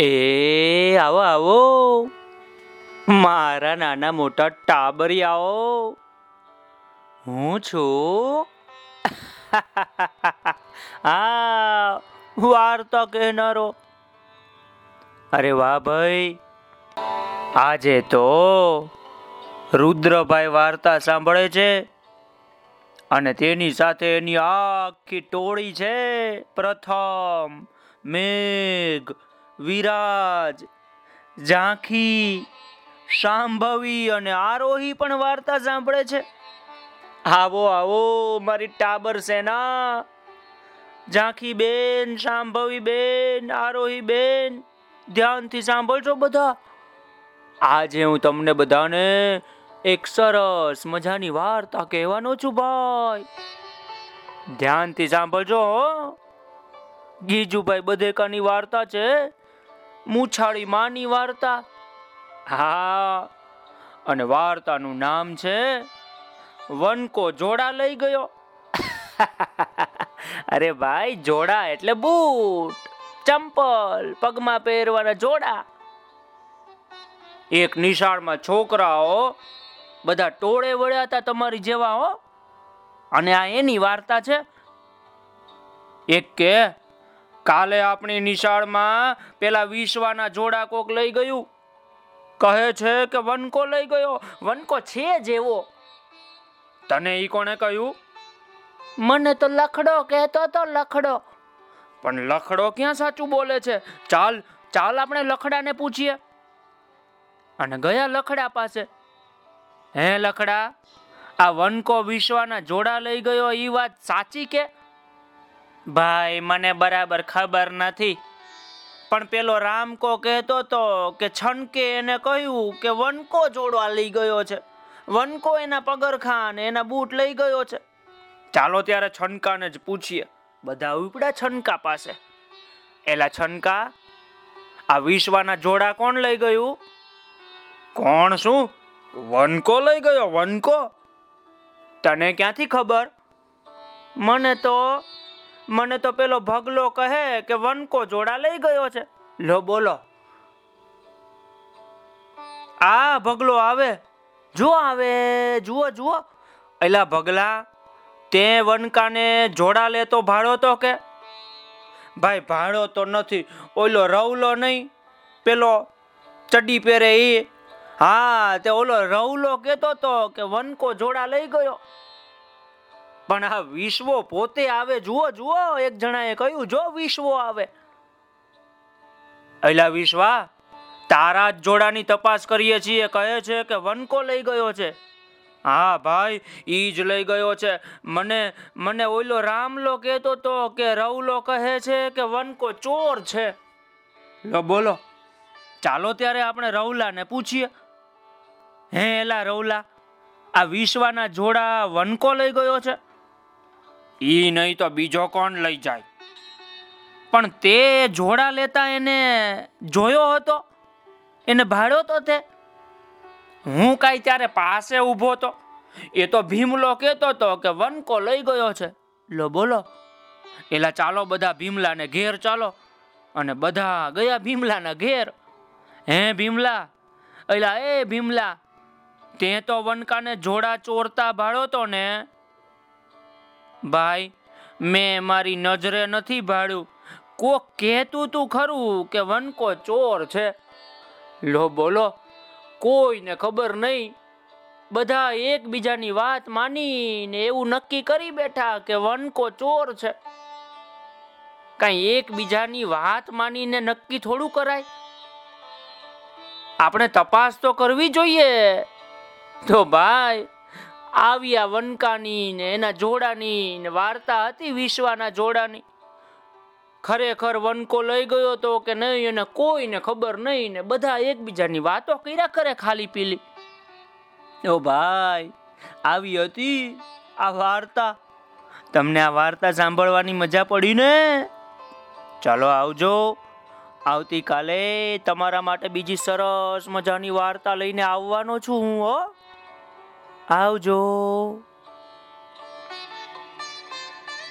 એ, આવો આવો. મારા નાના મોટા ટાબરિયાઓ. હું છું. આ વાર્તા કહેનારો. અરે વાહ ભાઈ. આજે તો રુદ્રભાઈ વાર્તા સાંભળે છે અને તેની સાથે એની આખી ટોળી છે. પ્રથમ મેઘ વિરાજ, ઝાંખી, સાંભવી અને આરોહી પણ વાર્તા સાંભળે છે. આવો આવો, મારી ટાબર સેના. ઝાંખી બેન, સાંભવી બેન, આરોહી બેન, ધ્યાનથી સાંભળજો બધા. આજે હું તમને બધાને એક સરસ મજાની વાર્તા કહેવાનો છું ભાઈ. ધ્યાનથી સાંભળજો ગીજુભાઈ બધેકાની વાર્તા છે. મૂછાળી માની વાર્તા. હા, અને વાર્તાનું નામ છે વનકો જોડા લઈ ગયો. અરે ભાઈ, જોડા એટલે બૂટ, ચંપલ, પગમાં પહેરવાના જોડા. એક નિશાળમાં છોકરાઓ બધા ટોળે વળ્યા હતા તમારી જેવા, હો. અને આ એની વાર્તા છે. એક કે કાલે આપણી નિશાળમાં પેલા વિશ્વાના જોડા કોક લઈ ગયું. કહે છે કે વનકો લઈ ગયો. વનકો છે જેવો. તને ઈ કોણે કહ્યું? મને તો લખડો કહેતો તો લખડો. પણ લખડો ક્યાં સાચું બોલે છે? ચાલ ચાલ આપણે લખડાને પૂછીએ. અને ગયા લખડા પાસે. હે લખડા આ વનકો વિશ્વાના જોડા લઈ ગયો એ વાત સાચી કે? ભાઈ, મને બરાબર ખબર નથી. પણ પેલો રામકો કહેતો તો કે છનકે એને કહ્યું કે વનકો જોડવા લઈ ગયો છે. વનકો એના પગરખાં ને એના બૂટ લઈ ગયો છે. ચાલો ત્યારે છનકાને જ પૂછીએ. બધા ઉપડા છનકા પાસે. એલા છનકા આ વિશ્વના જોડા કોણ લઈ ગયું? કોણ શું? વનકો લઈ ગયો વનકો તને ક્યાંથી ખબર? મને તો મને તો પેલો ભગલો કહે કે વનકો જોડા લઈ ગયો છે. લો બોલો. આ ભગલો આવે? જુઓ આવે, જુઓ જુઓ. એલા ભગલા, તે વનકાને જોડા લેતો ભાડો તો કે? ભાઈ ભાડો તો નથી, ઓલો રવલો નહીં. પેલો ચડી પહેરે એ હા, તે ઓલો રવલો કેતો તો કે વનકો જોડા લઈ ગયો. પણ આ વિશ્વો પોતે આવે, જુઓ જુઓ, એક જણાએ કહ્યું, જો વિશ્વો આવે. એલા વિશ્વા, તારા જોડાની તપાસ કરીએ છીએ, કહે છે કે વનકો લઈ ગયો છે. હા ભાઈ, ઈ જ લઈ ગયો છે. મને મને ઓલો રામલો કહેતો તો કે રવલો કહે છે કે વનકો ચોર છે. લો, બોલો, ચાલો ત્યારે આપણે રવલાને પૂછીએ. હે એલા રવલા, આ વિશ્વાના જોડા વનકો લઈ ગયો છે? ઈ નહીં તો બીજો કોણ લઈ જાય? પણ તે જોડા લેતા એને જોયો હતો? એને ભાડ્યો તો તે? હું કાંઈ ત્યારે પાસે ઊભો તો? એ તો ભીમલો કહેતો તો કે વનકો લઈ ગયો છે. લો બોલો. એલા ચાલો બધા ભીમલાને ઘેર ચાલો. અને બધા ગયા ભીમલાના ઘેર. હે ભીમલા? એલા, એ ભીમલા, તે તો વનકાને જોડા ચોરતા ભાડો તો ને? ભાઈ, મેં મારી નજરે નથી ભાડ્યું. કોક કહેતું તું ખરું કે વનકો ચોર છે. લો બોલો, કોઈને ખબર નહીં? બધા એકબીજાની વાત માનીને એવું નક્કી કરી બેઠા કે વનકો ચોર છે. કઈ એકબીજાની વાત માનીને નક્કી થોડું કરાય? આપણે તપાસ તો કરવી જોઈએ. તો ભાઈ આવ્યા વનકાની ને એના જોડાની ને વાર્તા હતી વિશ્વના જોડાની. ખરેખર વનકો લઈ ગયો તો કે નહીં એને કોઈને ખબર નહીં ને બધા એકબીજાની વાતો કર્યા કરે ખાલી પીલી. ઓ ભાઈ, આવી હતી આ વાર્તા. તમને આ વાર્તા સાંભળવાની મજા પડી ને? ચાલો આવજો. આવતીકાલે તમારા માટે બીજી સરસ મજાની વાર્તા લઈને આવવાનો છું હું, હો. આવજો.